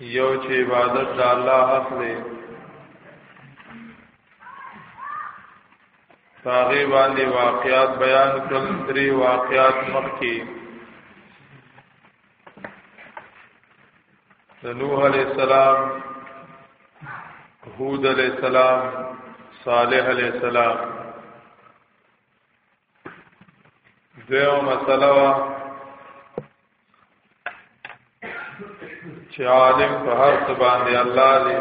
یو چې عبادت د الله حق دی هغه باندې واقعات بیان کړل درې واقعات مخکې د نوح علی السلام هود علی السلام صالح علی السلام دیو مسله وا چې عالم په هر څه باندې الله دی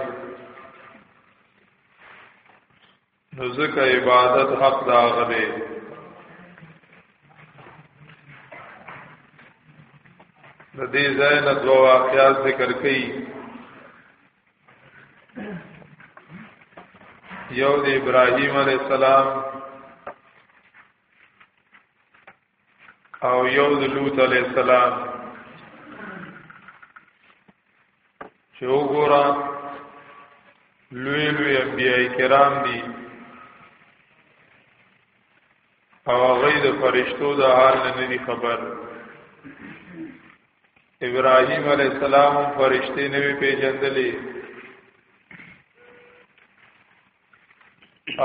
نو ځکه عبادت حق دا غلي د دې ځای نه دوه واقعات ذکر کړي یو د ابراهیم علی السلام او یو د لوط علی السلام چې وګوره لوی لوی انبیای کرام دي او هغه د فرشتو د حال نه نه خبر ابراهيم عليه السلام فرشتي نه وی پیژندلې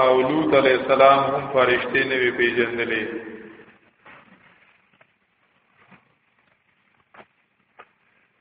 او لوط عليه السلام هم فرشتي نه وی پیژندلې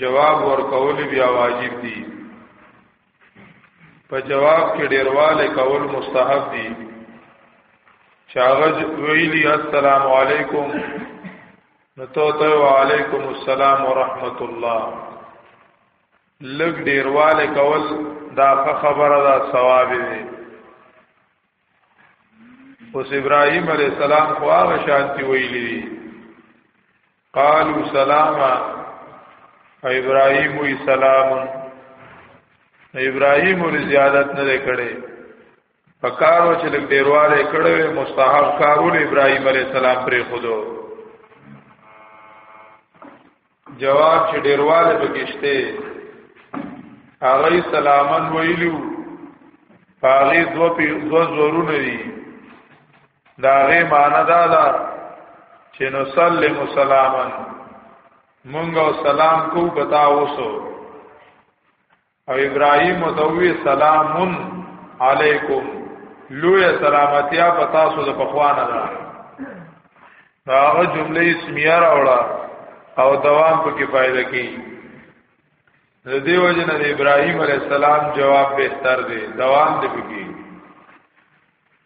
جواب ورکول بیا واجب دي په جواب کې ډیرواله کول مستحب دي چاغج ویلی السلام علیکم نتو ته وعلیکم السلام ورحمت الله لګ ډیرواله کول دا خبره دا ثواب دی اوس ابراهيم عليه السلام خو هغه شانتي ویلي قالوا سلاما ابراهيم وی سلام ابراهيم ور زیادت نه کړي پکارو چې لګ ډیرواله کړي مستحب کارول ابراهيم عليه السلام پر خودو جواب چې ډیرواله بګشته هغه سلامن ویلو هغه دو په دو زورونه دي دا غي معنی دا ده چې نو سلم سلامن مونږ او سلام کو پتا اوسو او ابراهيم دوی سلامون علیکم لوی سلامتیا پتا سو د پخوانه ده دا هغه جمله اسمیه راوړه او دوام په کې فائدہ کی د دې وجه نه ابراهيم عليه السلام جواب بهتر دی دوام دی پکې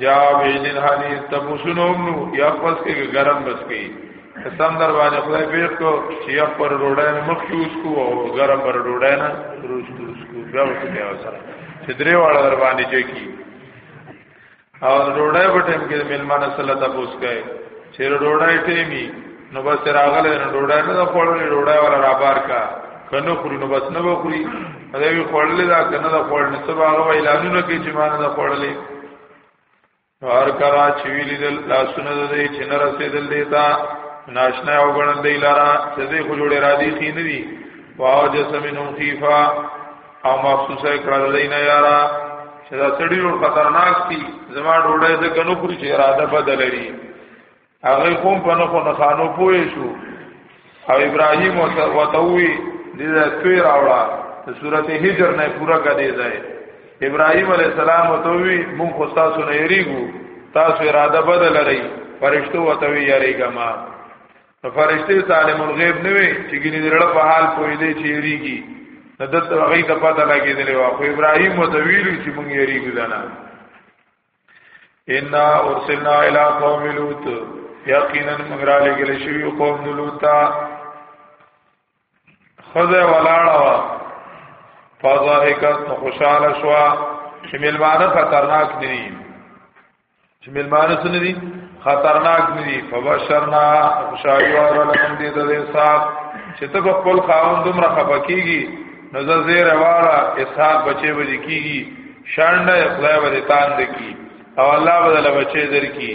جا ویل الحدیث تبوسونو نو یا پس کې ګرم بس کې قسم در باندې خدای پیښ کو چې یا پر ډوډۍ نه مخ یوز کو او ګرم پر ډوډۍ نه روز روز کو بیا وته بیا سره چې درې واړه در باندې چې کی او ډوډۍ په ټیم کې ملمانه صلی الله علیه وسلم چې ډوډۍ ټیمی نو بس راغله نو ډوډۍ نه خوړلې ډوډۍ ولا را بار کا کنه خوري نو بس نه بخوري دا وی خوړلې دا کنه دا خوړلې سبا هغه اعلانونه کوي چې مان دا خوړلې هر کرا چې ویلې د لاسونه د دې چې نه رسیدل دیتا ناشنا او غړندې لارا چې دې خو جوړې را دي خې نه دي واو جسمنهم خيفا او مخصوصه کړه د دینه یارا چې دا سړی ډیر خطرناک دي زما ډوډۍ د کنو پوری چې اراده بدل لري هغه کوم په نه خو نه خانو پوي شو او ابراهیم وتوي د دې توی راوړه د سورته هجر نه پورا کړي ځای ابراهیم علی السلام وتوي مونږ خو تاسو نه یریګو تاسو اراده بدل لري فرشتو وتوي یریګما نو فرشته سالم الغیب نه وي چې ګینه درړه په حال پوي دی چې یریږي نو د هغه ته پته لګیدلې وا خو ابراهیم متویل چې مونږ یریږو دنا ان ارسلنا الى قوم لوط یقینا مگر علی گلی شوی قوم لوط خزه ولاړه وا فضاحکت نو خوشاله شوا چې ملمانه خطرناک دي چې ملمانه څه دي خطرناک دي فبشرنا خوشالي ورلم دي د اسحاق چې ته خپل خاوند دومره خپکیږي نو زیر والا اسحاق بچي وځي کیږي شانډه خدای به تان دکی او الله بدل بچي درکی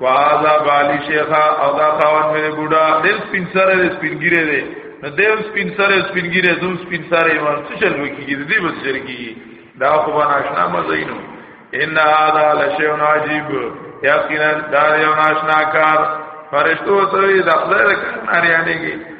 وهذا بالی شیخا او دا خاون مې بوډا دل سپین سره دل سپین ګیره دی نو دل سپین سره سپین ګیره زو سپین سره ما څه چل وکیږي دې بس چل کیږي دا خو به ناشنا مزینو ان هذا لشیء عجیب یقینا دا یو ناشنا کار فرشتو سره د خدای کار نه یانېږي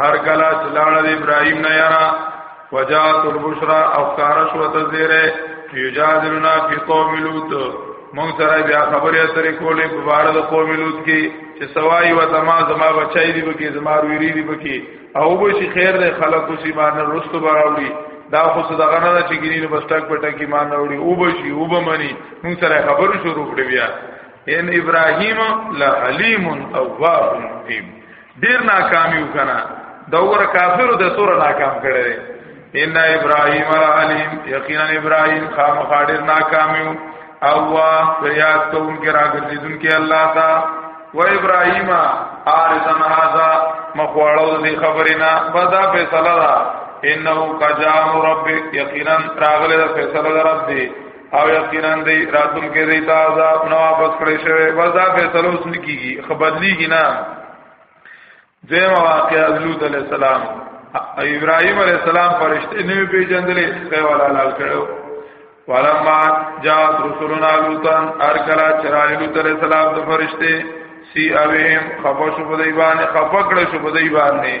هر کلا چې لاړ د ابراهيم نه یرا وجات البشرا او کار شو ته زیره یجادلنا فی قوم لوط مونږ سره بیا خبرې اترې کولې په اړه د قوم لوط کې چې سوای و تما زما بچای دی بکی زما ویری دی بکی او به شي خیر له خلقو سی باندې رستو براوړي دا خو صدقه نه چې ګینې بس ټک پټه کې مان راوړي او به شي او به مني مونږ سره خبرې شروع کړې بیا ان ابراهیم لحلیم اواب حکیم ډیر ناکامی وکنا دا ور کافر د سور ناکام کړي ان ابراهیم العلیم یقینا ابراهیم خامخا ډیر ناکامی او وا فریاد کوم کې راګرځیدون کې الله تا و ابراهیم ارزن هذا مخواړو دې خبرینا بدا فیصله دا انه قجام رب یقینا راغله فیصله رب دې او یقینا دی راتل کې دی تا عذاب نو واپس کړی شوی بس دا فیصله اوس نکیږي خبرلیږي نه دیمه واقعا لوط علی السلام ابراهيم عليه السلام فرشته نیو پیجندلې خو ولا لال کړو ولما جاءت رسولنا لوطا ارکلا چرای لوط علیہ السلام د فرشته سی اویم خفش په دی باندې خفکړ شو په دی باندې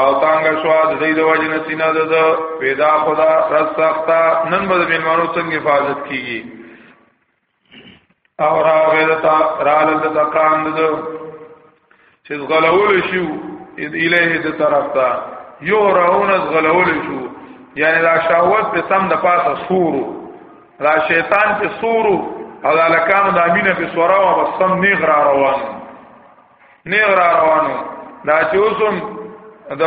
او تانګ شوا د دې د وجه نه سینا د پیدا خدا رس سختا نن به میلمانو څنګه حفاظت کیږي او را غیرتا را لته تقام د چې غلول شو الیه د طرف ته یو راون از غلول شو یعنی دا شاوت په سم د پاسه سورو دا شیطان په سورو او دا لکانو د امینه په سورا او سم نیغ را روان نه را روانو دا چې اوسم د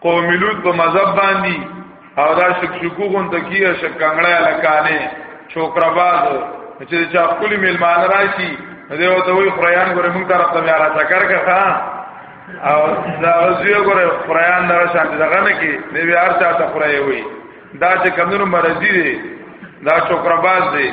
قوم لوط په مذهب باندې او دا شک شکو غون تکیه شک کنګړه لکانه چوکرا باز چې چا خپل میلمان راشي دی او ته وی خریان ګره مونږ طرف ته بیا را چکر کا او دا وزیو ګره خریان نه شان دغه نه کې دی بیا هر چا ته خړای وی دا چې کمنو مرضی دی دا چوکرا باز دی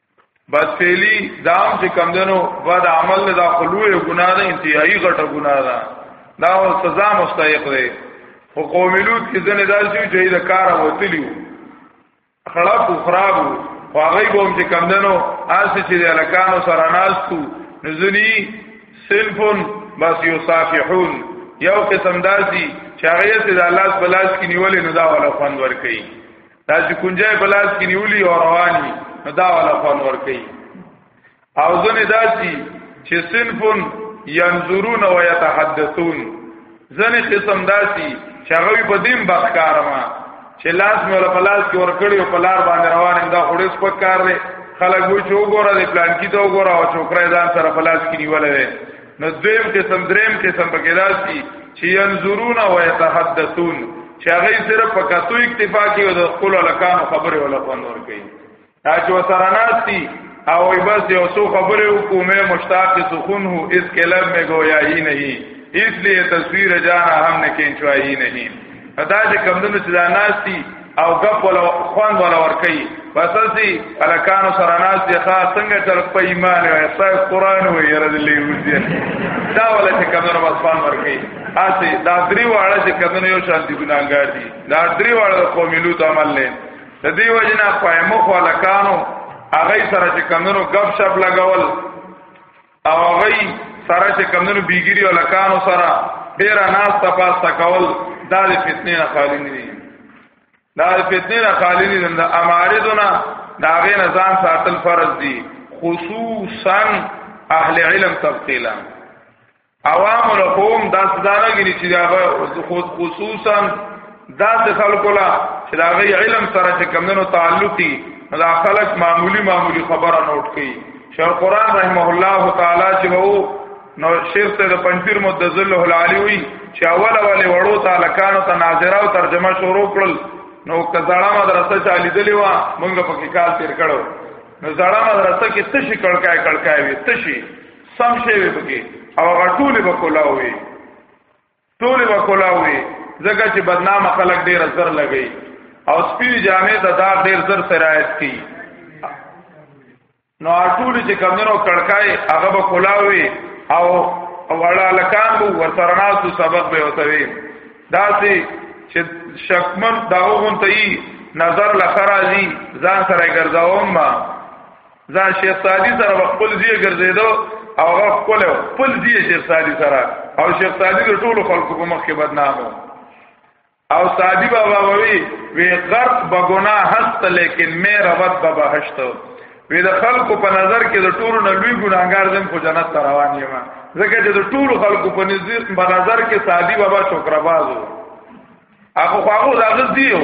بس فعلی دام چې کم دنو بعد عمل دا خلوه ګناه ده انتهایی غټه ګناه ده دا سزا مستحق ده خو قوم لوط کې ځنه داسې چې دا کار وتلیو خلاف او خراب خو هغه به هم چې کم دنو آسه چې د الکانو سره ناستو نزلی سلفون بس یو صافحون یو قسم داسي چې هغه ته د الله بلاس کې نیولې نو دا ولا خوند ور کوي دا چې کنجای بلاس کې نیولی او رواني نو دا ولا فون ور کوي او ځنه داسي چې سنفون ينظرون و يتحدثون ځنه قسم داسي چې هغه په دین بخکارما چې لاس مې ولا پلاس کې ور کړی او پلار باندې روان دا خورس پکار دی خلک وو چې وګوره د پلان کې ته وګوره او چوکره ځان سره پلاس کې نیولې نو دویم قسم دریم قسم په کې راځي چې ينظرون او يتحدثون چې هغه صرف په کتو اکتفا کوي او د خپل لکانو خبره ولا پنور کوي دا چې وسره ناشتي او بس یو څو خبره حکومت مشتاق سخن هو اس کلب میں گویا ہی نہیں اس لیے تصویر جانا ہم نے کینچوا ہی نہیں دا چې کمدنو چې دا ناشتي او غپ ولا خوان ولا ور کوي پسسي الکانو سره ناس دي ښا څنګه تر په ایمان او اساس قران وي رد لې وځي دا ولا چې کمنو بس پام ور کوي اسی دا دري واړه چې کمنو یو شان دي ګناګار دي دا دري واړه قومي لوت عمل نه د دې وجنه پایمو خو الکانو هغه سره چې کمنو غپ شپ لگاول او غي سره چې کمونو بیګری او لکانو سره ډیر ناس تپاس تکول دا د فتنې نه خالی نه دي دا د فتنې نه خالی نه دي دا اماردونه دا غي نزان ساتل فرض دي خصوصا اهل علم تفصیلا عوام القوم دا سدانه غني چې دا خصوصا دا د خلکو لا چې دا غي علم سره چې کمونو تعلقي دا خلک معمولی معمولی خبره نوٹ کړي شیخ قران رحمه الله تعالی چې وو نو شیخ ته د پنځیر مدذل العالی وی چې اول اول وړو تعالی کانو ته ناظره او ترجمه شروع کړل نو کزړه مدرسه چا لیدلې و مونږ په کې کال تیر کړو نو زړه مدرسه کې تشي کړکای کړکای وي تشي سم شي وي پکې او غټولې به کولاوي ټول وکولاوي ځکه چې بدنام خلک ډیر زر لګي او سپی جامع ته دا ډیر زر سرایت کی نو ټول چې کمنو کړکای هغه به کولاوي او وړا لکان وو ورسره ناسو سبق به وتوي دا سي چې شکمن داغون ته نظر لخرازي ځان سره ګرځاوم ما ځان شیخ سادی سره خپل ځای ګرځیدو او هغه خپل خپل ځای شیخ سادی سره او شیخ سادی د ټولو خلکو په مخ کې بدنامو او سادی بابا وی وی غرق بګنا هست لیکن مې ربط بابا هشت وی د خلکو په نظر کې د ټولو نه لوی ګناګار زم خو جنت ته روان یم ځکه چې د ټولو خلکو په نظر کې سادی بابا شکر بازو هغه خواغو دا غزدي یو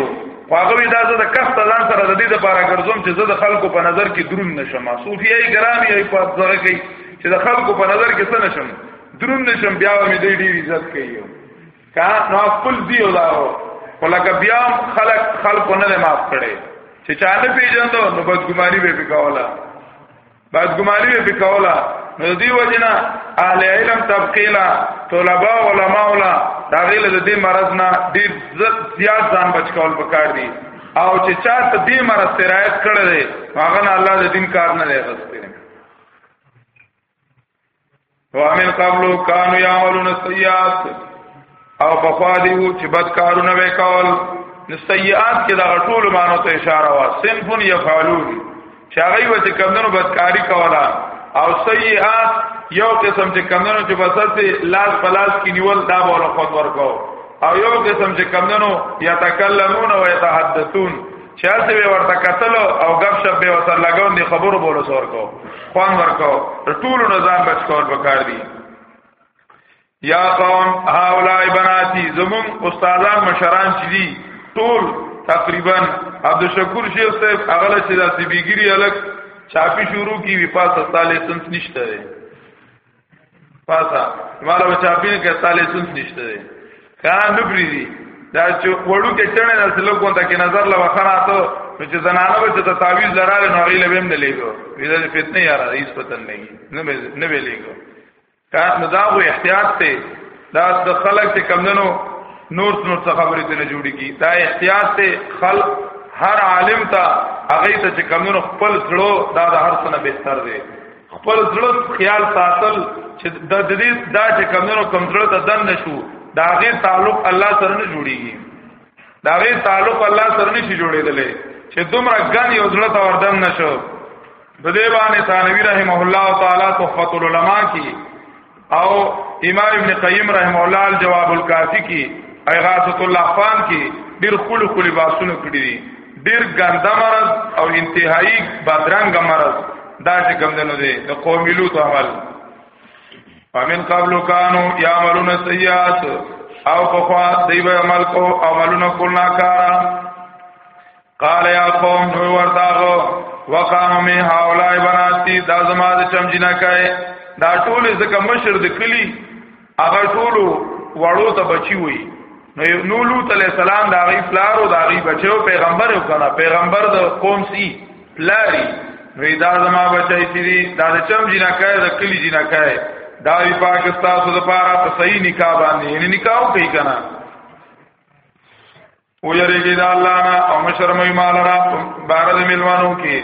خواغه وی دا زه د کس ځان سره د دې لپاره ګرځوم چې زه د خلکو په نظر کې درون نشم صوفیای ګرامي ای په ځای کې چې د خلکو په نظر کې څه نشم درون نشم بیا مې دې ډیر عزت کوي کا نو خپل دی ولارو ولکه بیا خلک خلکو نه معاف کړي چې چا نه پیژندو نو بدګماري به وکولا بعد ګماري به کولا نو دی وجنا اهل علم تبقیلا طلباء علماء ولا دا غیله د دې مرض نه ډیر زیات ځان بچ کول پکار دي او چې چا ته دې مرض سرایت کړل هغه نه الله د دین کار نه لري وامن قبلو کانو یعملون السیئات او بخوا دیو چې بد کارونه وکول نو سیئات کې دا ټول مانو ته اشاره وا سنفون یفعلون چې هغه وته کمنو بدکاری کولا او سیئات یو قسم چې کمنو چې بسته لاس پلاس کې نیول دا بوله خود ورکو او یو قسم چې کمنو یتکلمون و یتحدثون چاته به ورته قتل او غب شپ به وسر لګون دي خبرو بولو سور کو خوان ورکو ټول نظام بچ کول وکړ دي یا قوم هاولای بناتی زمون استادان مشران چي دي ټول تقریبا عبد الشکور شیخ صاحب اغل چې د سیبیګری الګ چاپی شروع کی وی پاس 47 نشته پاسا مال بچا پیر کې تعالی سنت نشته دی کان نبری دی دا چې وړو کې چنه نه سلو کو ته کې نظر لا وخرا ته چې زنانه به چې تعویز لراله نو غیله بهم نه لګو ویل فتنه یاره هیڅ پتن نه نه نه ویلګو کان نو دا غو احتیاط ته دا د خلک ته کمندنو نور نور څه خبرې ته نه جوړي کی دا احتیاط ته خلک هر عالم ته هغه ته چې کمونو خپل سړو دا د هر څه نه بهتر دی خپل زړه خیال ساتل چې د دې دا چې کمونو کم زړه ته دن نشو دا غي تعلق الله سره نه جوړیږي دا غي تعلق الله سره نه شي جوړېدلې چې دومره ګن یو زړه ته وردن نشو د دې باندې ثانوی رحمه الله تعالی تحفۃ العلماء کې او امام ابن قیم رحم الله الجواب الکافی کی ایغاثۃ اللحفان کی ډیر خل خل باسونو کړی دي ډیر ګنده مرض او انتهایی بدرنګ مرض دا چې ګمندنو دي د قومي لوط عمل فمن قبل کانو یعملون السیئات او خو دیو عمل کو عملونه کول ناکاره قال یا قوم نو ورتاغو وقام می هاولای بناتی دا زما د چم جنا کای دا ټول زکه مشر د کلی هغه ټول وړو ته بچی وي نو لوط علیہ السلام دا غی فلارو دا غی بچو پیغمبر او کنه پیغمبر د قوم سی فلاری نو دا زما بچی سی دی دا چم جنا کای د کلی جنا کای دا وی پاکستان سره پارا په صحیح نکاح باندې یعنی نکاح کوي کنه او یریږي د الله نه او مشرمې مال را بار د ملوانو کې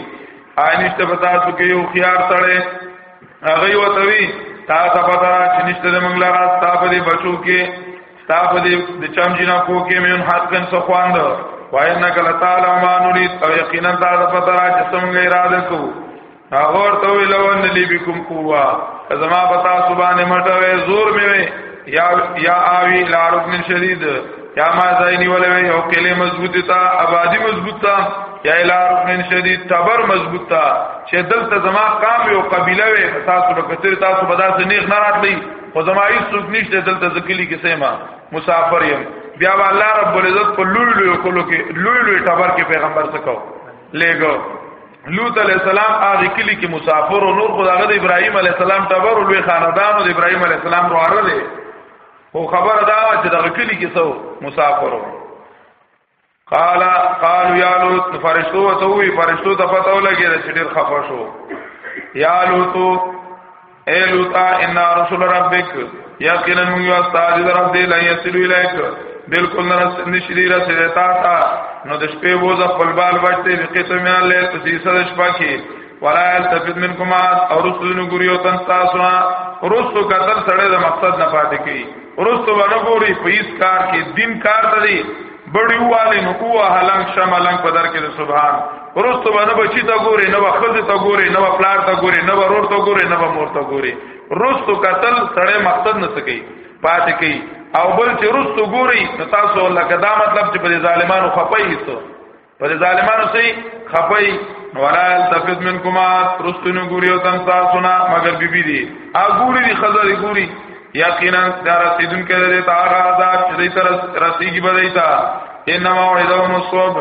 آینشته پتا سو کې یو خيار تړې هغه یو توی تا ته پتا چې نشته د منګل را ستاپ دي بچو کې ستاپ دي د چم جنا کو کې مې حد کن سخواند وای نه کله تعالی ما نوري او یقینا تا ته پتا چې څنګه اراده کو هغه ورته ویل ون لی بكم قوا زما بتا سبحانه مټوي زور مې وي یا یا اوی لا رکن شدید یا ما زاینی ولوي او کله مضبوطه تا آبادی مضبوطه یا الا رکن شدید تبر مضبوطه چې دلته زما قام او قبيله وي تاسو به کثیر تاسو به داسې نیغ نه راتلی خو زما هیڅ څوک نشته دلته ځکلی کې سیمه مسافر یم بیا الله رب العزت په لوی لوی کولو کې لوی لوی تبر کې پیغمبر څخه لګو لوط علی السلام هغه کلی کې مسافر او نور خدای د ابراهیم علی السلام ټبر لوی خاندان د ابراهیم علی السلام رواره دي او خبر دا چې دغه کلی کې سو مسافر قال قالوا يا لوط فرشتو ته وی فرشتو ته پته ولګی چې ډیر خفه شو یا لوط اے لوتا ان رسول ربک یقینا من یستاذ رب دی لن یصل الیک بالکل نشری رسول تا تا نو د شپې وځ خپل بال بچته به قسم یان له تسیسه د شپه کې ولا التفت منکم او رسول نو ګریو تن تاسو رسو کتل سړی د مقصد نه پاتې کی رسو ونه ګوري په هیڅ کار کې دین کار ته دی بڑی والی نو اوه هلنګ شملنګ په در کې د سبحان ورستو باندې بچی تا ګوري نو خزه تا ګوري نو پلار تا ګوري نو ورور تا ګوري نو مور تا ګوري رستو قتل سړی مقصد نه سکی پاتې کی او بل چې رستو ګوري نو تاسو لکه دا مطلب چې په ظالمانو خپای هیڅ پر ظالمانو سي خپي ولا تفت منکما پرستونو ګوري او تم تاسو نه مگر بيبي دي ا ګوري دي خزر ګوري یقینا دا رسیدون کې دې تا هغه عذاب چې دې تر رسیږي به دیتا انما وعدهم الصوب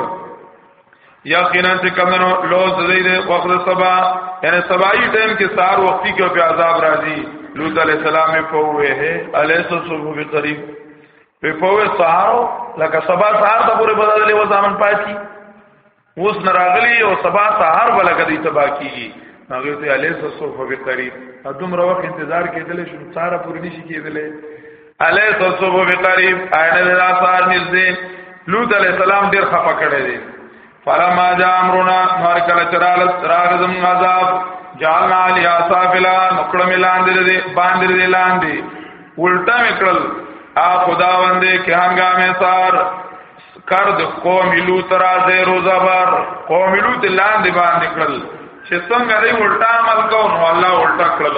یقینا چې کمنو لوز دې دې وخت سبا یعنی سبای ټیم کې سار وختي کې په عذاب راځي لوط علیہ السلام په وې ہے الیس صبح بقریب په فوې سهارو لکه سبا سهار ته پورې بدلې و ځامن پاتې اوس نراغلی او سبا سهار ولګه دې تبا کیږي هغه ته الیس صوف به قریب ادم رو وخت انتظار کېدل شو سارا پورې نشي کېدل الیس صوف به قریب عین الله سار نږدې لوط علی السلام ډیر خپه کړی دی فلما جاء امرنا هر کله چرال راغ زم عذاب جعلنا علی اصافلا نکړه ملان دې باندې دې لاندې الټا میکړل ا خداوندې کې هنګامه سار کار د قوم لوط را زه روزبر قوم لوط لاندې باندې کړل چې څنګه دې الټا عمل کو نو الله الټا کړل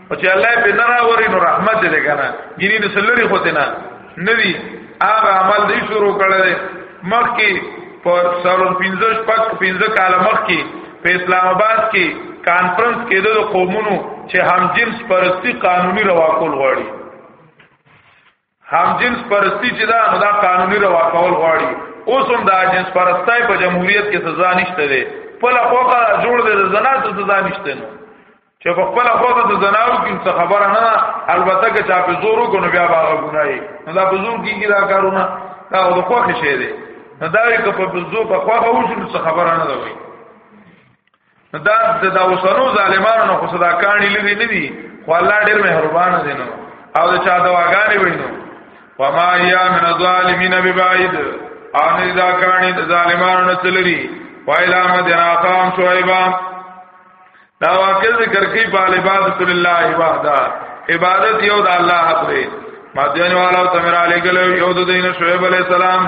او چې الله به نه راوري نو رحمت دې کنه ګینه د سلری خو دې نه ندی هغه عمل دې شروع کړل مخ کې په سالون 15 پک 15 کال مخ کې په اسلام آباد کې کانفرنس کې د قومونو چې هم جنس پرستی قانوني روا کول غواړي هم جنس پرستی چې دا نو دا قانوني روا کول غواړي اوس هم دا جنس پرستای په جمهوریت کې سزا نشته دی خپل خوخه جوړ دی زنا ته سزا نشته نو چې په خپل خوخه د زناو کې څه خبره نه البته که چا په زور وکړو بیا باغ ګناي نو دا په زور کې دا کارونه دا د خوخه شی دی نو دا یې که په زور په خوخه وشو څه خبره نه ده وایي دا د اوسنو ظالمانو نه خو صدا کانی لري نه دي خو الله ډېر مهربان دی نو او د چا دواګانې وینو وما یا من الظالمین ببعید ان اذا کان الظالمان نسلری وایلا مدنا قام شعیبا دا واقع ذکر کی بالعبادت لله وحده عبادت یو د الله حق دی مدین والا تمرا علی گلو یو د دین شعیب علی السلام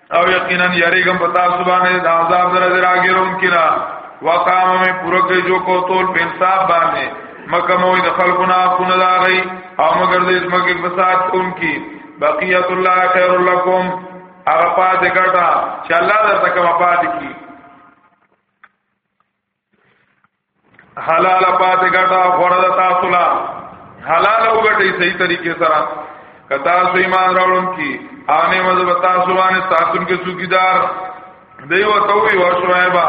او یقینا یریګم پتا سبحانه د عذاب در دراګرون کلا وقام می پوره کې جو کو تول په انصاف باندې مکه مو د خلقنا خونه دا غي او مگر دې مکه فساد کون کی بقیت الله خیر لکم هغه پاتې ګټه چې الله درته کوم پاتې کی حلال پاتې ګټه خورده تاسو لا حلال او ګټه صحیح طریقې سره کتا سو ایمان راوړم کی آنے مذہب تاسو باندې تاسو کې څوکیدار دیو تو وی وشوایبا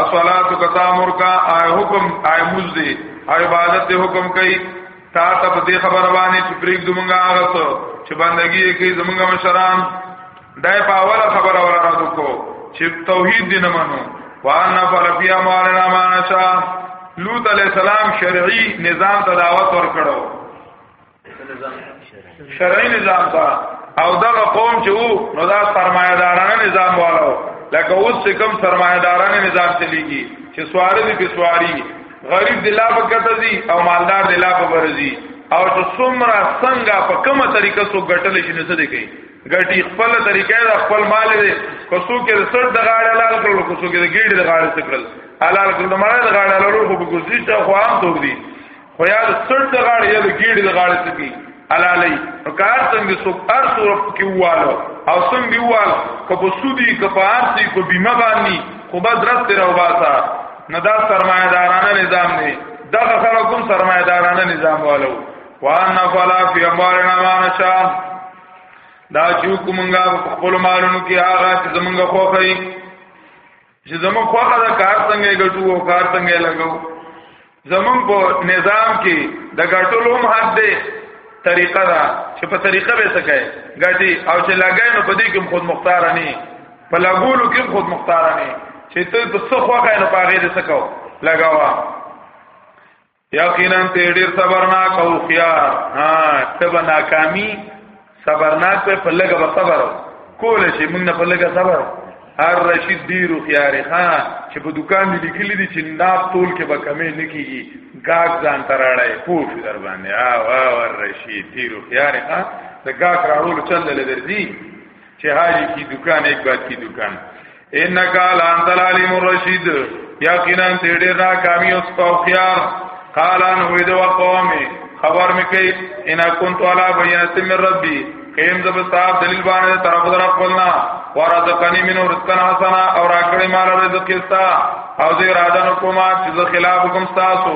اصلات کتا امر کا آی حکم آی مزدی آی عبادت حکم کئ تا ته په دې خبره باندې چې پریګ دومنګا هغه څه چې بندگی یې کوي زمونږ مشران دا په اوله خبره ولا را دکو چې توحید دې نه منو وانا فلفیا مالنا مانشا لوط علیہ السلام شرعی نظام ته دعوت ورکړو شرعی نظام ته او دغه قوم چې وو نو دا سرمایدارانه نظام والو لکه اوس چې کم سرمایدارانه نظام چلیږي چې سواره دي په سواری غریب دی لا بکته زی او مالدار دی لا په برزی او چې څومره څنګه په کومه طریقه سو ګټل شي نه څه دی کوي ګټي خپل طریقې د خپل مال دې کوڅو کې د سر د غاړه لال کړل کوڅو کې د ګیډې د غاړه سکړل حلال کړل د مړه د غاړه لالو خو په کوڅې ته خو عام توګ دي خو یا د سر د غاړه یا د ګیډې د غاړه سکی حلالي نو کار څنګه سو هر سور کې واله او څنګه دی وال کپو سودی کپو ارسی کو بیمه باندې خو بس رات تیر او باسا نه دا سرمایدارانه نظام دی دا خلکو سرمایدارانه نظام والو وان فلا فی اموالنا ما نشان دا جو کومنګا په خپل مالونو کې هغه چې زمونږه خوخه یې چې زمونږ خوخه دا کار څنګه ګټو او کار څنګه لګو زمونږ په نظام کې د ګټلو هم حد دی طریقه دا چې په طریقه به سکے ګټي او چې لګای نو په دې کې خود مختار نه په لګولو کې خود مختار نه چې ته په څه خوخه نه پاغې دې سکو لګاوا یقینا ته ډیر صبرناک او خيار ها ته به ناکامي صبرناک په پلګه به صبر کول شي موږ نه پلګه صبر هر رشید ډیر خيار ها چې په دکان دی لیکل دي چې ناب تول کې به کمې نه کیږي گاګ ځان تراړای پوښ در باندې ها وا ور رشید ډیر خيار ها د گاګ راړول چل لري چې حاجی کی دکان ایک بات کی دکان انک الان العلیم الرشید یقینا دې ډېر را کامی اوس په خيار قال ان هو دې وقومي خبر مې کوي ان كنت على بينات من ربي قیم زب صاحب دلیل باندې طرف در خپلنا ورزقنی منو رزقا حسنا او راکړی مال رزق کستا او زه اراده نکوما چې خلاف حکم تاسو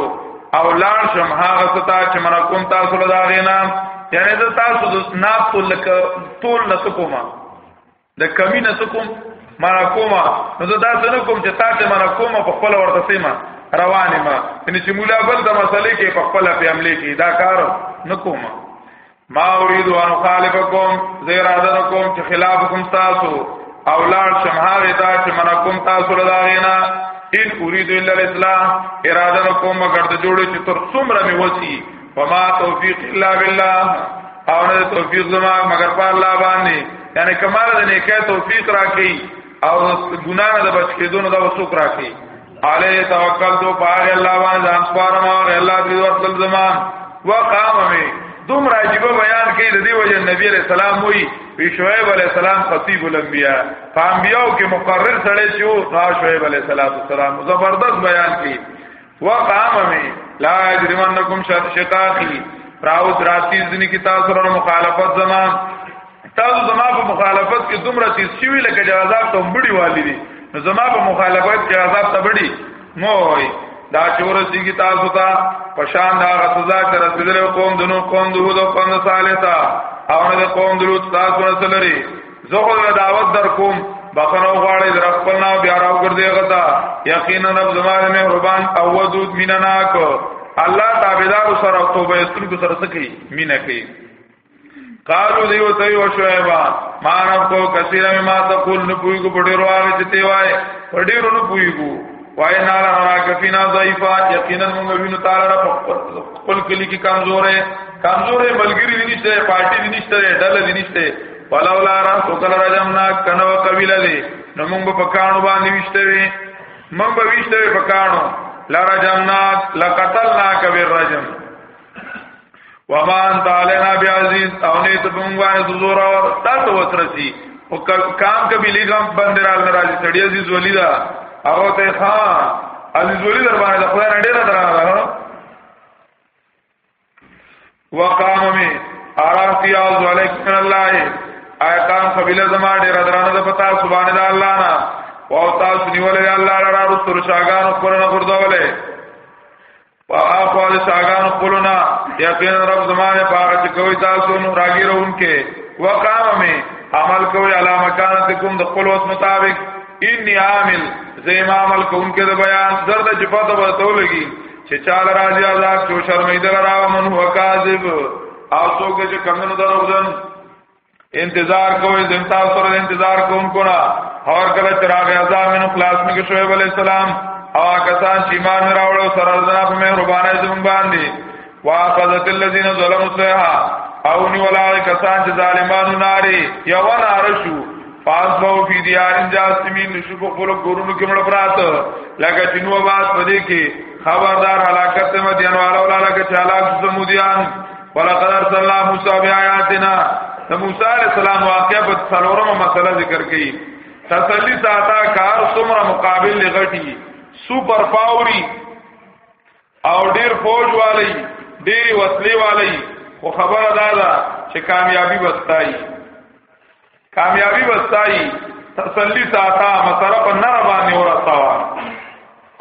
او لار شم هغه ستا چې منا کوم تاسو له داغې نه یعنی دا تاسو د ناب ټول لکه ټول نه کومه د کمی نه کوم منا کومه نو دا تاسو نه کوم چې تاسو منا کومه په خپل ورته سیمه روانه ما یعنی چې مولا بل د مسلې کې په خپل په عملي کې دا کار نه کومه ما اريد ان خالفكم زير عدنكم چې خلافكم تاسو او لار شم هغه ته چې منکم تاسو لداغینا ان اريد الا الاسلام اراده نکوم مگر د جوړې چې تر څومره می وسی فما توفيق الا بالله او نه توفیق زما مگر په الله باندې یعنی کمال د نیکه توفیق راکې او ګنا نه د بچ کېدو نه د وسوک راکې علی توکل تو پاغ الله باندې ځان سپارم او الله دې ورتل زمان وقام می دوم راجب بیان کړي د دې وجه نبی علیہ السلام وی وی شعیب علیہ السلام خطیب الانبیاء فانبیاء کې مقرر سره شو نا شعیب علیہ السلام زبردست بیان کړي وقام می لا اجرمنکم شقاقی راوت راتی ځنی کی تاسو سره مخالفت زمان تاسو زما په مخالفت کې دومره تیز شوی لکه چې عذاب ته بډی والی دي نو زما په مخالفت کې عذاب ته بډی مو وای دا چور سیږي تاسو ته پشان دا غسزا چې رسول قوم دنو قوم دو دو قوم صالح تا او نه قوم دلو تاسو نه سلري زه خو دعوت در کوم بخنو غواړي در خپل نه بیا راو ګرځي غدا یقینا رب زمانه مې قربان او ودود مینناک الله تابعدار سره توبه استر کو سره سکی مینه کوي قالو دیو ته یو شعیبا ما رب کو کثیر ما تقول نه پوی کو پډیر واغ چته وای پډیر نه پوی کو وای نه را کفینا ضعیفا یقینا موږ وینو تعالی رب خپل کلی کی کمزور ہے کمزور ہے ملګری دی نشته پارٹی دی نشته ډله دی نشته ولولا را تو کل رجمنا کنو قبیله دی نو موږ په کانو باندې وشته وی موږ به وشته په کانو لرجمنا لقتلنا کبیر رجم وما انت علينا بعزيز او نه ته مونږ باندې زور اور تاسو وترسي او کام کبي لګم بندرال ناراضي سړی عزيز وليدا هغه ته ها عزيز ولي در باندې د خدای نه ډېر درانه وقام می ارافی او ذلک من الله ايقام قبيله زما ډېر درانه د پتا سبحان الله نه او تاسو نیولې الله لپاره رسول شاګان خبرنه ګرځولې واخوا د ساګان خپلنا یقین رب زمانه پاغه چې کوي تاسو نو راګیرون کې وقام می عمل کوي علا مکان ته کوم د خپل وس مطابق انی عامل زیم عمل کوم کې د بیان زرد چې پته ورته لګي چې چال راځي عذاب چې شرمېدل راو من هو کاذب او څوک چې کمنو دروغجن انتظار کوي د تاسو سره انتظار کوونکو نه اور کله چراغ اعظم نو خلاص مې شعیب علی السلام او کسان چې ایمان راوړل سره ځنا په مهربانه زمون باندې واخذت الذين ظلموا سيها او نی ولا کسان چې ظالمانو ناری یو نارشو فاسبو فی دیار جاسمین نشو په خپل کورونو کې مړ پرات لکه چې نو آواز پدې کې خبردار هلاکت مدین والا ولا لکه چې هلاک سمودیان ولقد ارسلنا موسی بیااتنا د موسی علی السلام واقعا په څلورمه مسله ذکر کړي تسلی ساته کار څومره مقابل لغټي سپر پاوري او ډیر فوج والی ډیر وسلی والی خو خبره دا ده چې کامیابی بستای کامیابی وستای تسلی ساته مسره په نر باندې ورسوا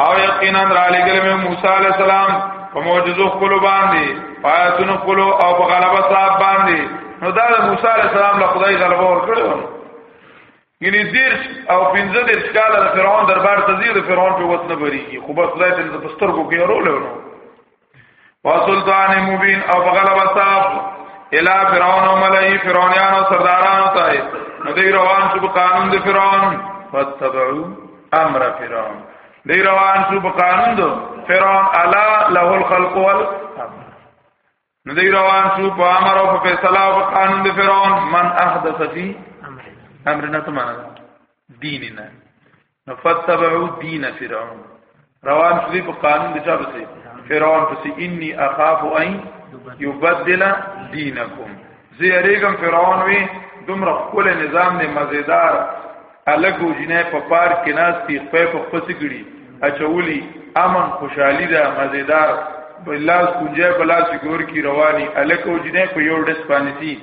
او یقینا را لګل مې موسی علی السلام په معجزو خپل باندې پاتونو خپل او په غلبه صاحب باندې نو دا موسی علی السلام له خدای غلبه ورکړو یعنی دیر او پنځه دیر کال د فرعون دربار ته زیر فرعون په وسنه بریږي خو بس خدای ته د پستر کو کې ورولې نو وسلطان مبین او بغلب صاحب الا فرعون او ملئی فرعونیان او سردارانو ته نو دی روان شو په قانون د فرعون فتبعو امر فرعون دی روان شو په قانون د فرعون الا له الخلق والامر نو دی روان شو په امر او په فیصله او قانون د فرعون من احدث فی امرنا تمانا دیننا نفتبعو دین فرعون روان شوی په قانون د چا پسې فرعون پسې انی اخاف ان یبدل دینکم زیریګم فرعون وی دومره خپل نظام دی مزیدار الګو جنې په پار کې ناس تی په په پسې کړي اچولی امن خوشحالی ده مزیدار بلاس کنجه بلاس ګور کی رواني الکو جنې په یو ډس باندې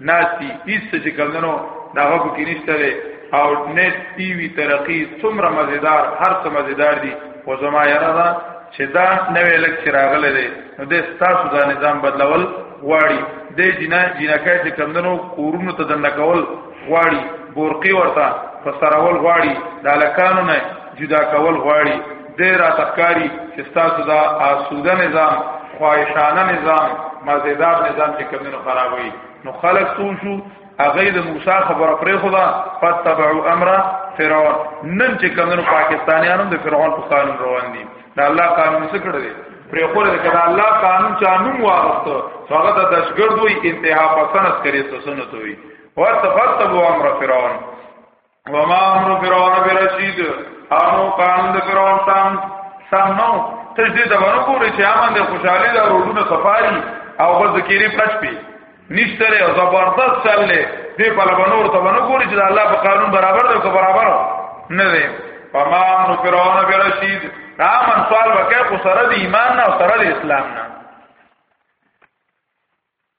ناسي هیڅ چې کمندنو دا هغه کې نشته دی او نت ټي وي ترقی څومره مزیدار هر څه مزیدار دي او زما یاره دا چې دا نوې لک چې راغله دی نو د تاسو دا نظام بدلول غواړي د جنا جنکای چې کمندنو کورونو ته دنه کول غواړي بورقي ورته فسرول غواړي د لکانو نه جدا کول غواړي دې را تکاری چې تاسو دا آسوده نظام خواهشانه نظام مزیدار نظام چې کمنو خرابوي نو خلک سو شو هغه د موسی خبره پرې خدا فتبعوا امر فرعون نن چې کمنو پاکستانیانو د فرعون په قانون روان دي دا الله قانون څه کړی دی پرې خو له کله الله قانون چا نوم واغسته هغه د دشګردوی انتها پسند کړی څه سنت وي ورته فتبعوا امر فرعون وما امر فرعون برشید انو قانون د فرعون سم سم نو تجدید ورو ګوري چې امن د خوشحالي د روډونو سفاری او بس ذکری پلچ پی نشتره او زبردست چللې دې په لبنور ته ونه ګوري چې الله په قانون برابر دی که برابر نه دی فما امر فرعون برشید رامن سوال وکړ خو سره د ایمان نه او سره د اسلام نه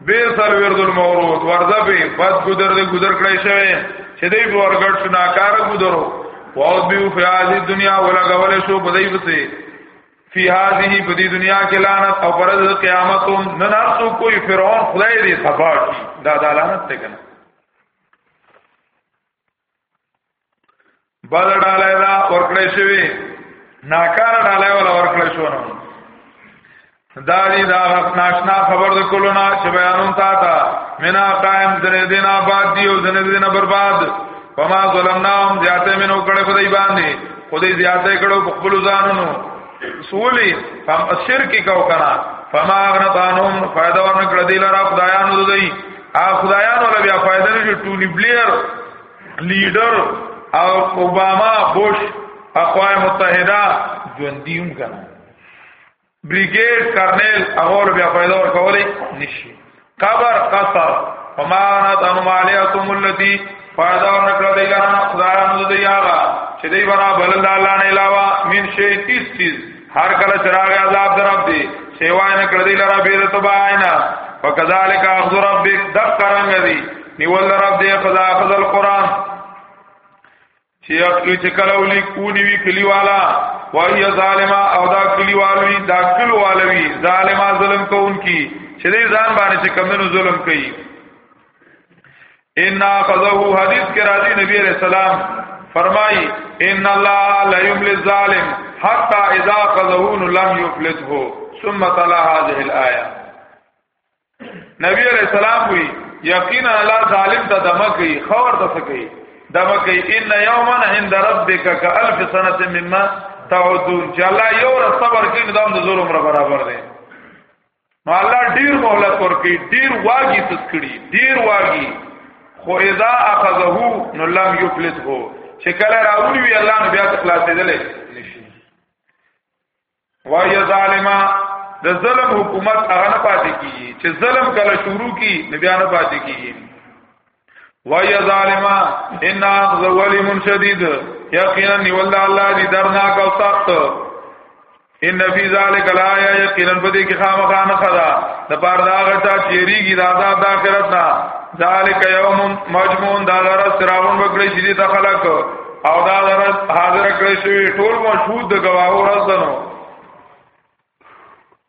به سر ورد المورود ورده به بد ګذر دې ګذر کړی شوی چې دې په ورګټ شو ناکار ګذرو واو بیو فی هذه دنیا ولا غول شو بدای وسی فی هذه په دې دنیا کې لعنت او پرز قیامت هم نه ناسو کوئی فرعون خدای دې تباہ کی دا دالانت ته کنه بل ډاله دا ورکړې شوی ناکار ډاله ولا ورکړې شو نو دا دی دا ناشنا خبر د کولونه چې بیانون تا تا مینا قائم زنه دینا آباد دی او زنه دینا برباد فما ظلمناهم زیاته منو کړه په دی باندې خدای زیاته کړو په خپل ځانونو سولی فم شرک کو کنا فما اغنتانهم فائدہ ورنکړه دی لرا خدایانو دوی ا خدایانو له بیا فائدہ نه ټونی بلیر لیډر او اوباما بوش اقوام متحده ژوندیم کنه بریګیډ کرنل هغه بیا فائدہ ورکولې نشي قبر قصر فما نت انمالیاتم التي فائدہ نکړه دی لرا خدایانو د یاغا چې دی ورا بل الله نه علاوه من شی تیس چیز هر کله چراغ عذاب درب دی سیوا نه کړه دی لرا بیر تباینا فکذالک اخذ ربک دق رنگ دی نیول رب دی خدا اخذ القران چې اخلي چې کله ولي کونی وی کلیوالا وای ظالما او دا کلیوالوی دا کلیوالوی ظالما ظلم کوونکی چې دې ځان باندې چې کمنو ظلم کوي ان اخذه حدیث کې راځي نبی علیہ السلام فرمایي ان الله لا یمل الظالم حتا اذا قذون لم یفلته ثم تلا هذه الايه نبی علیہ السلام وی یقینا الله ظالم ته دمه کوي خبر ته کوي دمه کوي ان یوما عند ربک کالف سنه مما تعودون چې الله یو ور صبر کوي نظام د زور عمر برابر دی نو الله ډیر مهلت ورکړي ډیر واګي تسکړي ډیر واګي خو اذا اخذه نو لم يفلته چې کله راونی وی الله نو بیا تخلاص دې دلې نشي وای ظالما د ظلم حکومت هغه نه پاتې کیږي چې ظلم کله شروع کی نو بیا نه پاتې کیږي وای ظالما ان اخذ ولیم شدید یقینا نیول الله دی درناک او سخت ان فی ذلک الایا یقینا پدې کې خامخا نه خدا د پاره دا غچا چیریږي د عذاب د آخرت نه ذالک یوم مجمون دا غرض تراون وکړي چې د خلق او دا غرض حاضر کړی شوی ټول مشهود د گواهو رسنو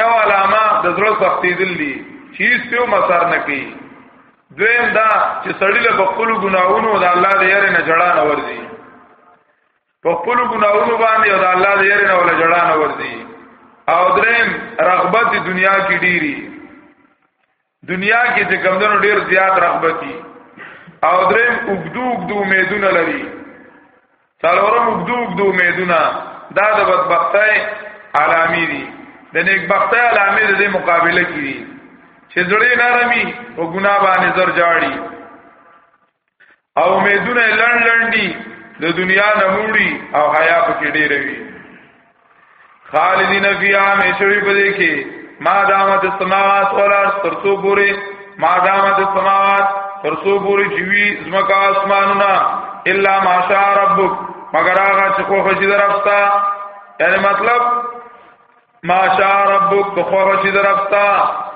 یو علامه د زړه سختي دلی چې هیڅ مسار نه کوي دویم دا چې سړی له خپل ګناوونو د الله د یاره نه جړا نه ورځي په خپل ګناوونو باندې او د الله د یاره نه ولا جړا نه ورځي او دریم رغبت دنیا کې ډیری دنیا کې چې کمدنو ډیر زیات رغبتي او دریم وګدو وګدو امیدونه لري څلورم وګدو وګدو امیدونه دا د بدبختۍ علامې دي د نیکبختۍ علامې د مقابله کې دي چې زړه نرمي او ګناه باندې زر جاړي او امیدونه لړن لړنی د دنیا نموړي او حیا پکې ډېر وي خالدین فی عام شوی پدې کې ما دامت السماوات ولا ترسو پوری ما دامت السماوات ترسو پوری جوی زمکا اسمانونه الا ماشاء ربک مگر هغه چې خو خشي درپتا یعنی مطلب ماشاء ربک خو خشي درپتا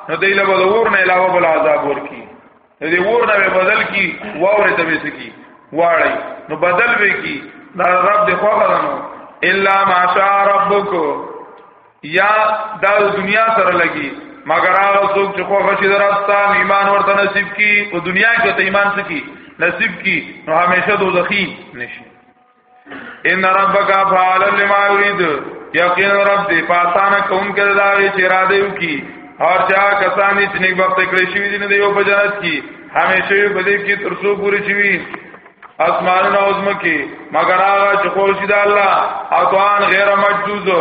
نو دیله به ور نه علاوه بل عذاب ورکی د دې ور نه بدل کی واورې ته به سکی واړی نو بدل به کی دا رب دې خو غلنو الا ماشاء ربک یا دا دنیا سره لګي مگر هغه څوک چې خو غشي درستان ایمان ورته نصیب کی او دنیا کې ته ایمان سکی نصیب کی نو همیشه دوزخی نشي ان ربک فعال لما یرید یقین رب دې پاسانه کوم کړه دا چې را دیو کی اور چا کسان چې نیک وخت کړی شي دې نه یو بجات کی همیشه یو بده کی تر سو پوری شي اسمانون او زمکی مگر آغا چه خوشی دا اللہ اتوان غیر مجدوزو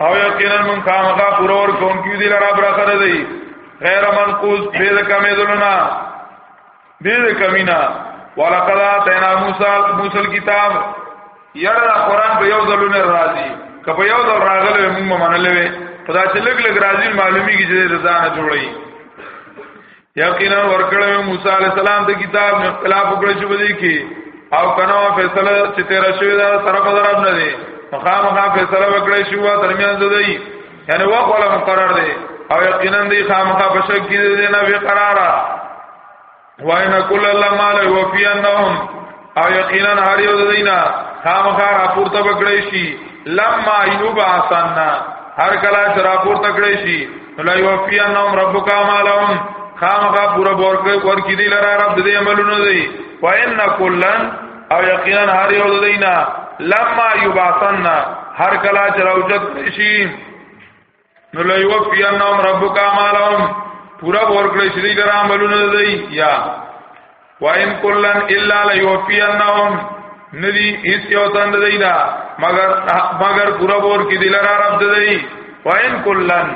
او یقینا من خامخا پورا ور کوم کیو دی لرا برخه دی غیر منقوص بيد کمی دلنا بيد کمینا ولقد اتینا موسی موسی الكتاب یرا قران په یو ځلونه راځي کبه یو ځل راغله موږ منلې خدا چې لګ لګ راځي معلومیږي چې ځان جوړي یقینا ورکړم موسی علی السلام ته کتاب نه اختلاف وکړ چې ودی کی او کنو فیصله چې تیر شوی دا طرف درب نه دی مخامخا فیصله وکړی شو ترمیان زدی یعنی وقت ولا مقرر دی او یقینا دی خامخا بشک کی دی نه وی قرارا واینا کل الله مال وفی انهم او یقینا هر یو دینا خامخا راپورته بکړی شي لما یبعثنا هر کله چې راپورته کړی شي لا یوفیانهم ربک مالهم خامخا پورا ورکه ورکی دی لره رب دې عملونه دی وان کلن او یقینا هر یو دینا لما یبعثنا هر کله چې راوجت شي نو لا یو فی انهم ربک اعمالهم پورا ور کړی شری ګرام بلونه دی یا وان کلن الا لا یو فی انهم ندی اس یو تند دی دا مگر مگر پورا ور کی دل را رب دی وان کلن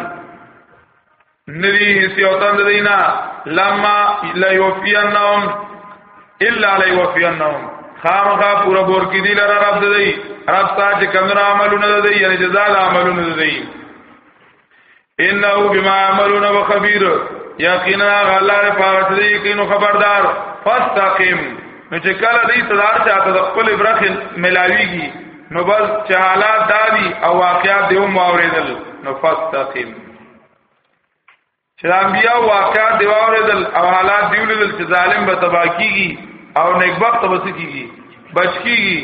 ندی اس یو تند دی نا لما لا یو فی انهم الا علی وفینهم خامخا پورا بور کی دی لره رب دی رب تا چې کمنو عملونه دی یعنی جزاء عملونه دی انه بما عملون وخبير یقینا غلار پاره دی یقینو خبردار فاستقم نو چې کله دې تدار چاته د خپل برخ ملاویږي نو بس چې حالات دادی او واقعات دیو ماوریدل نو فاستقم چې د انبیا واقعات دی واوریدل او حالات دی ولیدل چې ظالم به تبا کیږي او نیکبخت به کیږي بچ کیږي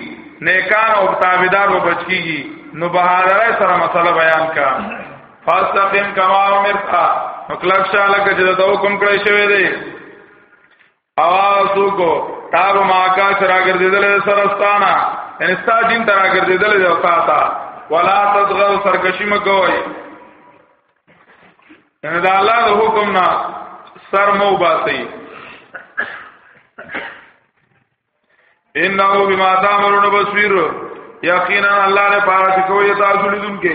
نیکان او تابعدار به بچ کیږي نو بهادرای سره مسله بیان کا فاستقم کما امرتا مکلک شاله کې د حکم کړی شوی دی اوازو کو تاب ما کا شرا ګرځیدل سرستانا ان ستا دین ترا ګرځیدل دی او تا تا ولا تدغو سرکشی مکوای ان دا الله د حکم نه سر مو باسی انه بما تعملون بصير یقینا الله نے پارا چې کوی تاسو لیدونکو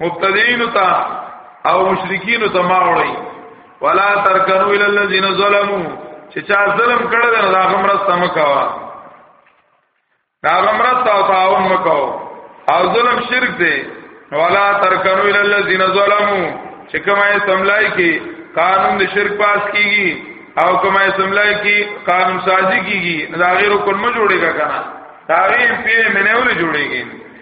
مبتدین ته او مشرکین ته ما وړي ولا ترکنو الى الذين ظلموا چې چا ظلم کړی دا هغه مرسته مکوا دا هغه مرسته او تعاون مکوا او ظلم شرک دی ولا ترکنو الى الذين ظلموا چې کومه سملای کې قانون د شرک پاس کیږي او کومه سملای کې قانون سازي کیږي دا غیر کول م جوړېږي کنه دا غیر په منه ول جوړېږي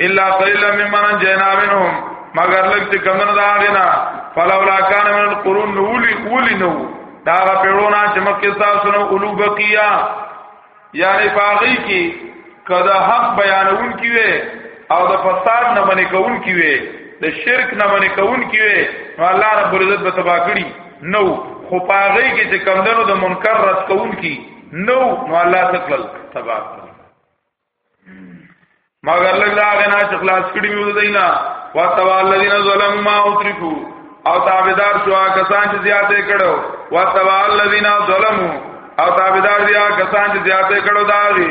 الا قليلا ممن جئنا منهم مگر لږ چې کمنه دا غنا فلولا كان من القرون اولي اولي نو دا پیړونا چې مکه تاسو نو اولو بقیا یعنی باغی کی کدا حق بیانون کی وی او د فساد نه باندې کون کی وی د شرک نه باندې کون کی وی نو الله رب العزت به تبا کړی نو خو پاغی کې چې کمندونو د منکر رد کون کی نو نو الله تکل تبا کړی مگر لږ دا غنا چې خلاص کړی وي دینا واتوا الذين ظلموا ما اتركوا او تابعدار شو کسان چې زیاته کړو واتوا الذين ظلموا او تابعدار دیا کسان چې زیاته کړو دا وی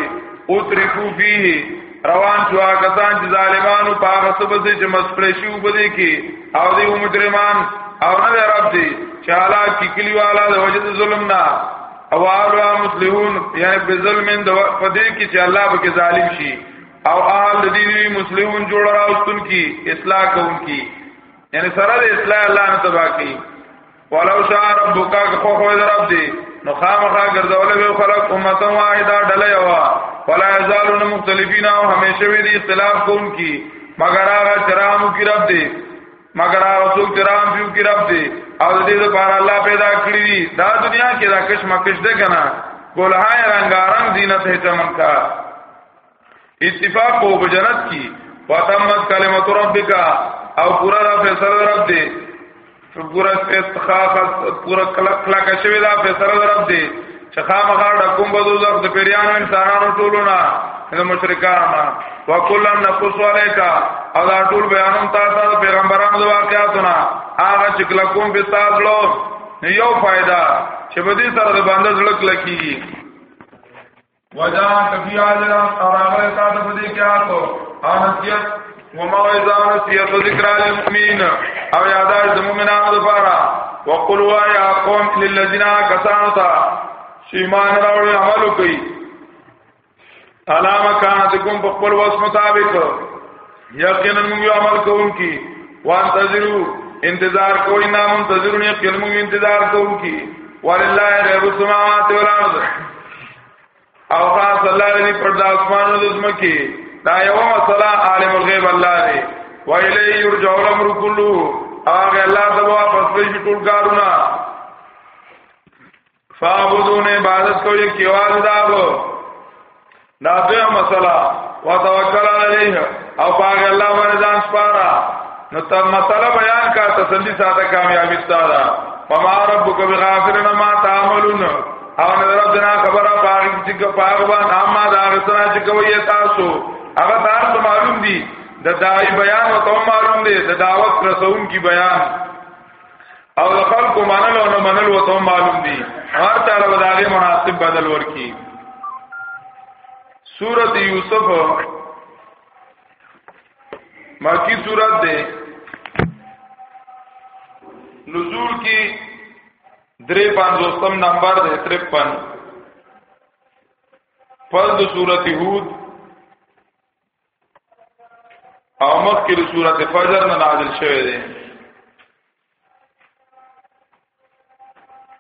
اتركوا فيه روان شو کسان چې ظالمانو پاغه سبب چې مسپړې شو بده کې او دی مجرمان او نه رب دی چې حالات کې کلیواله د وجد ظلم نه او هغه مسلمون یعنی په ظلم د په دې کې چې الله به کې ظالم شي او اهل د دې مسلمون جوړ راوستون کی اصلاح کوم کی یعنی سره د اصلاح الله نه تبا کی ولو شاء ربک خو خو رب دی نو خامخا ګرځول به خلق امته واحده ډله یوا ولا یزالون مختلفین او همیشه وی دي اختلاف کوم کی مگر هغه چرامو کی رب دی مگر هغه څوک چې رام پیو کې رب دی او د دې لپاره الله پیدا کړی دی دا دنیا کې دا کش مکش ده کنه ګلهای رنگارنګ زینت ہے چمن کا اتفاق کو بجنت کی وتمت کلمت ربک او پورا را فیصله رب دی پورا استخاخ پورا کلا کلا کشوی دا فیصله رب دی چې خامخا ډکوم به دوزخ د پیرانو انسانانو ټولو نه د مشرکانو نه وکلا نقص علیکا او دا ټول بیانوم تاسو د پیغمبرانو د واقعاتو نه هغه چې کله کوم به تاسو لو یو فائدہ چې به دې سره د باندې ځلک لکی وجا کفی اجر اراغه تاسو په دې کې آکو انسیت وموعظه نصیحت و ذکر للمؤمنین او یاداش د مؤمنانو لپاره وقل وایا قوم للذین کسانو ته ایمان راوړي عمل کوي علامه کانت کوم په خپل وس مطابق یقینا موږ عمل کوونکی وانتظرو انتظار کوی نه منتظرون یقینا موږ انتظار کوونکی ولله غیب السماوات والارض او خاص الله دې پر د اسمانو د زمکه دا یو مسله عالم الغیب الله دې ویلی یرجع الامر کله هغه الله ته واپس کوي ټول کارونه فعبدون عبادت کو یہ کیواز داغو دا دویا مسئلہ و توکل علیہ او پاک اللہ من جان سپارا نو تب مسئلہ بیان کا تسلی ساتا کامیابی ساتا فما ربک بغافرن ما تعملون او نه ربنا خبره باغی چې کو پاغ با نامه دا سره چې کوي تاسو هغه تاسو معلوم دي د دای بیان او ته معلوم دي د دعوت رسون کی بیان او د خلکو منل او نه منل او ته معلوم دي هر تعالی وداغه مناسب بدل ورکی سورۃ یوسف مکی سورۃ ده نزول کی درې پنځوستم نمبر دی 53 پر د سورته هود او مخکې د سورته فجر نه نازل شوی دی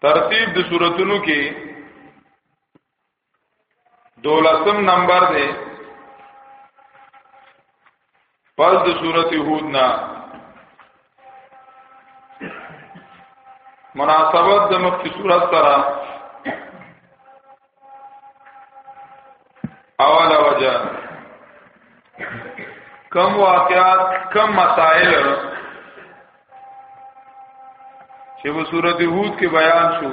ترتیب د سوراتونو کې دولسم نمبر دی پس د سورته هود نه مناسبت د مخکې سورته سره اوله وجه کم واقعات کم مسائل چې په سورته هود کې بیان شو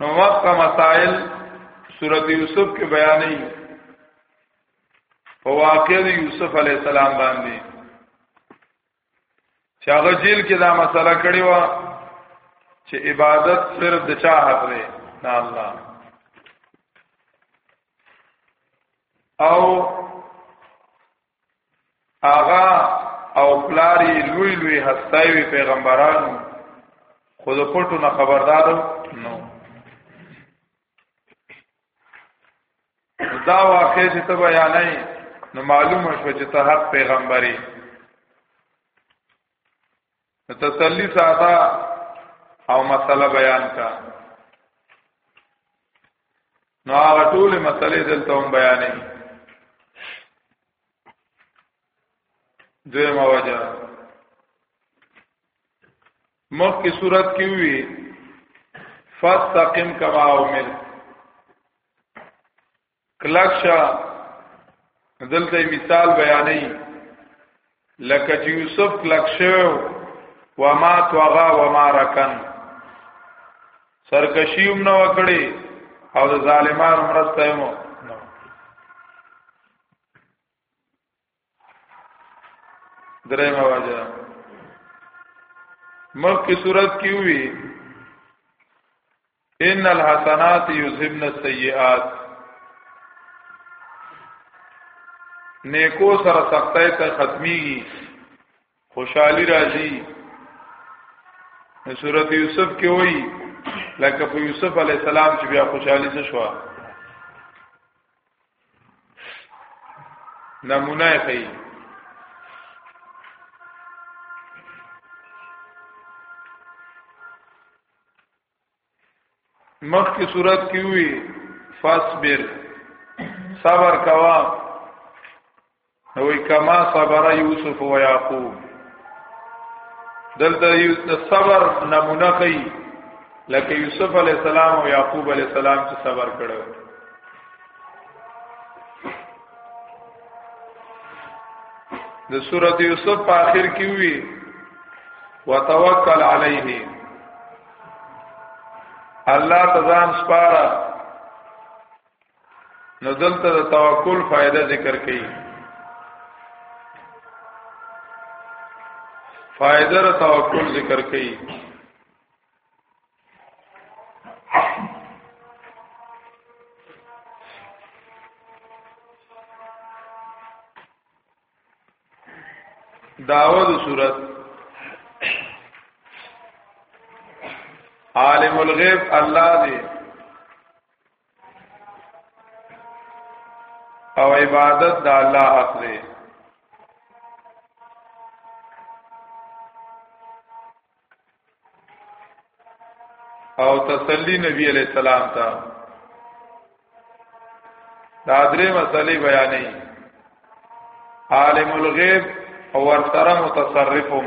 نو مکه مسائل سورۃ یوسف کې بیانې په واقعې د یوسف علی السلام باندې چې هغه جیل کې دا مسله کړې و چې عبادت صرف د چا حق دی نه الله او آغا او پلاری لوی لوی هستایوی پیغمبرانو خود پټو نه خبردارو نو دا واقع چې ته بیانې نو معلومه شو چې ته حق پیغمبري تسلی ساده او مسله بیان کا نو هغه ټول مسلې دلته هم بیانې دوی مواجه مخ کی صورت کی وی فاستقم کما امر کلک شه دلته مثال بیانې لکه چې یوسف کلک شو و ما توغا و ما رکن سرکشیوم نو کړی او د ظالمانو مرسته مو درېمه وجه مخکې صورت کې وی ان الحسنات یذهبن السیئات نیکو سره سختای ته ختميږي خوشحالي راځي نو سورۃ یوسف کې وایي لکه په یوسف علی السلام چې بیا خوشحالي څه شو نمونه یې کوي مخکې صورت کې وی فاصبر صبر کوا نو کما صبر یوسف و یعقوب دلته د صبر نمونه کوي لکه یوسف علی السلام او یعقوب علی السلام چې صبر کړو د سورۃ یوسف په اخر کې وی وتوکل علیه الله تزان سپارا نو دلته د توکل فائدہ ذکر کړي فائدہ د توکل ذکر کړي داود صورت عالم الغیب الله دی او عبادت د الله حق دی او تسلی نبی علیہ السلام ته دا درې مسلې بیانې عالم الغیب او ورسره متصرفم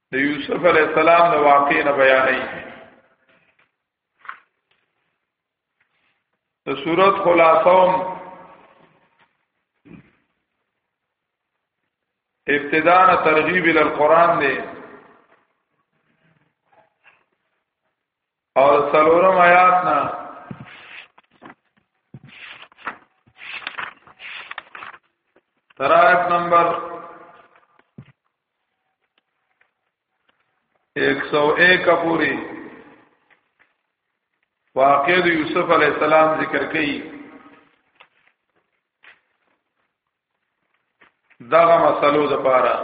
د یوسف علی السلام د واقع نه بیانې د صورت خلاصوم ابتداء ترغیب ال قران دی او څلورم آیات نه تر آیت نمبر 101 پوری واقع د یوسف علی السلام ذکر کړي دغه مسلو د پاره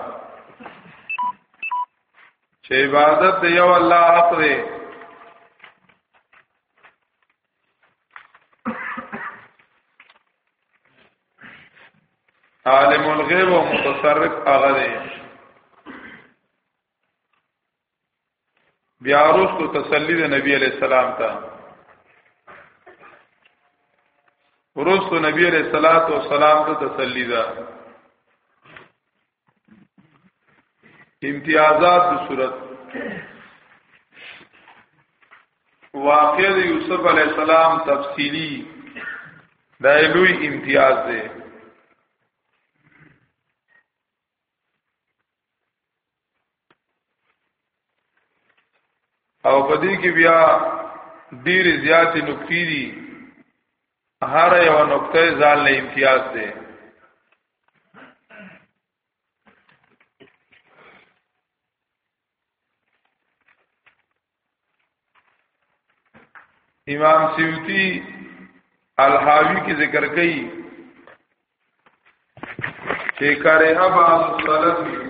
چې عبادت دی یو الله حق دی عالم الغیب او متصرف هغه دی بیا وروسته تسلی د نبی علی السلام ته وروسته نبی علی صلوات و سلام ته تسلی ده امتیازات د صورت واقع د یوسف علی السلام تفصیلی دا لوی امتیاز دی او په دې کې بیا ډیر زیات نکتی دي هر یو نقطه ځان له امتیاز ده امام سیوطی الحاوی کی ذکر کئی چه کره بعض السلف